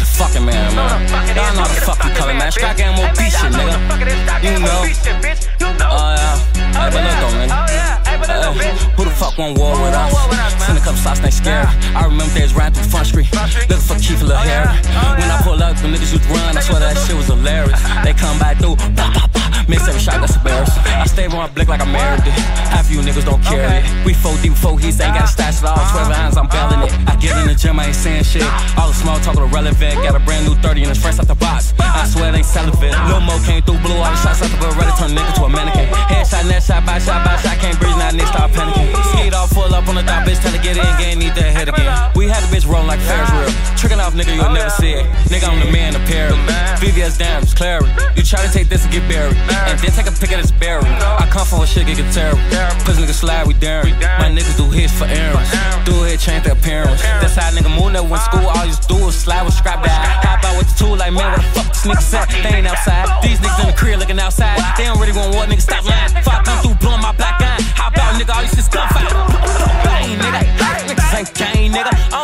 fucking man, man. Y'all know the fuck you coming, man. Strike beat shit, nigga. You know. Oh, yeah. Hey, but look though, nigga. Hey, who the fuck want war with us? Send a couple shots, they scared. I remember they was riding through Front Street, looking for Keith Lil Harry. When I pull up, the niggas used to run, I swear that shit was hilarious. They come back through, pop, pop, pop. Mix every shot, that's embarrassing. I stay on my blick like I married it. Half of you niggas don't carry it. We 4 deep, 4 heats, ain't got a stash at all. 12 hands, I'm bailing it. I get in the gym, I ain't saying shit. All the small talk irrelevant. Got a brand new 30 and it's fresh out the box. I swear ain't celibate. Lil Mo came through, blew all the shots out the but ready turn nigga to a mannequin. Headshot, net shot, by shot, by shot. Can't breathe, now niggas start panicking. Skate off, full up on the top, bitch, tell to get in, game, need that head again. We had a bitch rolling like Ferris wheel. Tricking off, nigga, you'll never see it. Nigga, I'm the man, the pair. VVS dams, Clary. You try to take this and get buried. And then take a pic of this barrel. I come from a shit, get terrible. Cause niggas slide, we daring. My niggas do hits for errands. Do it, change their appearance. That's how nigga move never went school. All you do was slide with scrap that. Hop out with the tool like, man, where the fuck the sneakers at? They ain't outside. These niggas in the crib looking outside. They don't really want what niggas stop lying. Fuck come through, blowing my black eye. Hop out, nigga, all you shit's gunfight. Bang, nigga. Niggas ain't gang, nigga.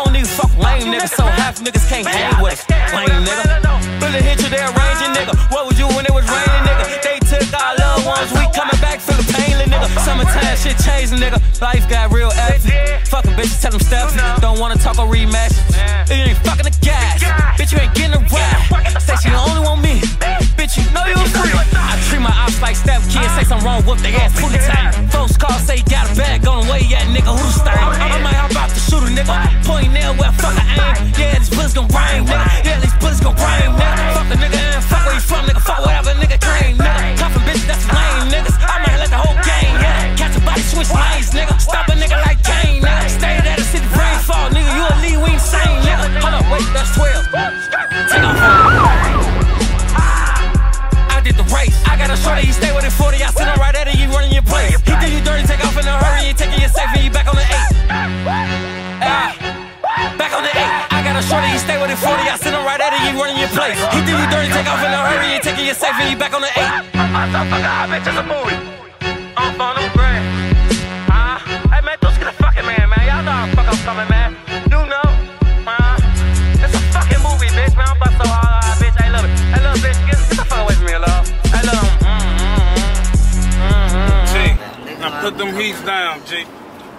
I don't even fuck lame niggas, so half niggas can't hang with us. Lame nigga. Bullet hit you, they arranging, nigga. What was you when it was raining, nigga? They took our loved ones, we coming back for the pain, nigga. Summertime shit changing, nigga. Life got real active. Fucking bitches, tell them steps. Don't wanna talk or rematch. You ain't fucking the gas. Bitch, you ain't getting a ride. Say she only want me. Bitch, you know you free. I treat my ops like step kids. Say something wrong, whoop they ass fully tight. Folks call, say you got a bag on the way, yeah, nigga. Who the stain? I might hop out the shooter, nigga. Point there where fuck I these bullets gon' rain, nigga. Yeah, these bullets gon' rain, nigga. Fuck the nigga and fuck where you from, nigga. Fuck whatever nigga claim, nigga. Coffin bitches, that's lame, niggas. I might let the whole game, yeah. Catch a body, switch lanes, nigga. Stop a nigga like Kane, nigga. Stay there to see the rainfall, nigga. You a lead, we insane, nigga. Hold up, wait, that's 12. Take off. I did the race. I got a shorty, he stay with stay with it 40. I sit him right at it, you running your place. He do you dirty, take off in a hurry, you taking your safe and you back on the 8. Motherfucker, I bet you a movie. I'm on them grand. Ah, hey man, don't get a fucking man, man. Y'all know how the fuck I'm coming, man. You know, ah, it's a fucking movie, bitch, man. I'm about so hard, ah, bitch. I love it. I love bitch. Get, get the fuck away from me, love. I love. G, now put them heats down, G.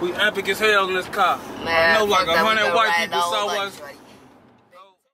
We epic as hell in this car. Man, I know like a hundred white people the saw whole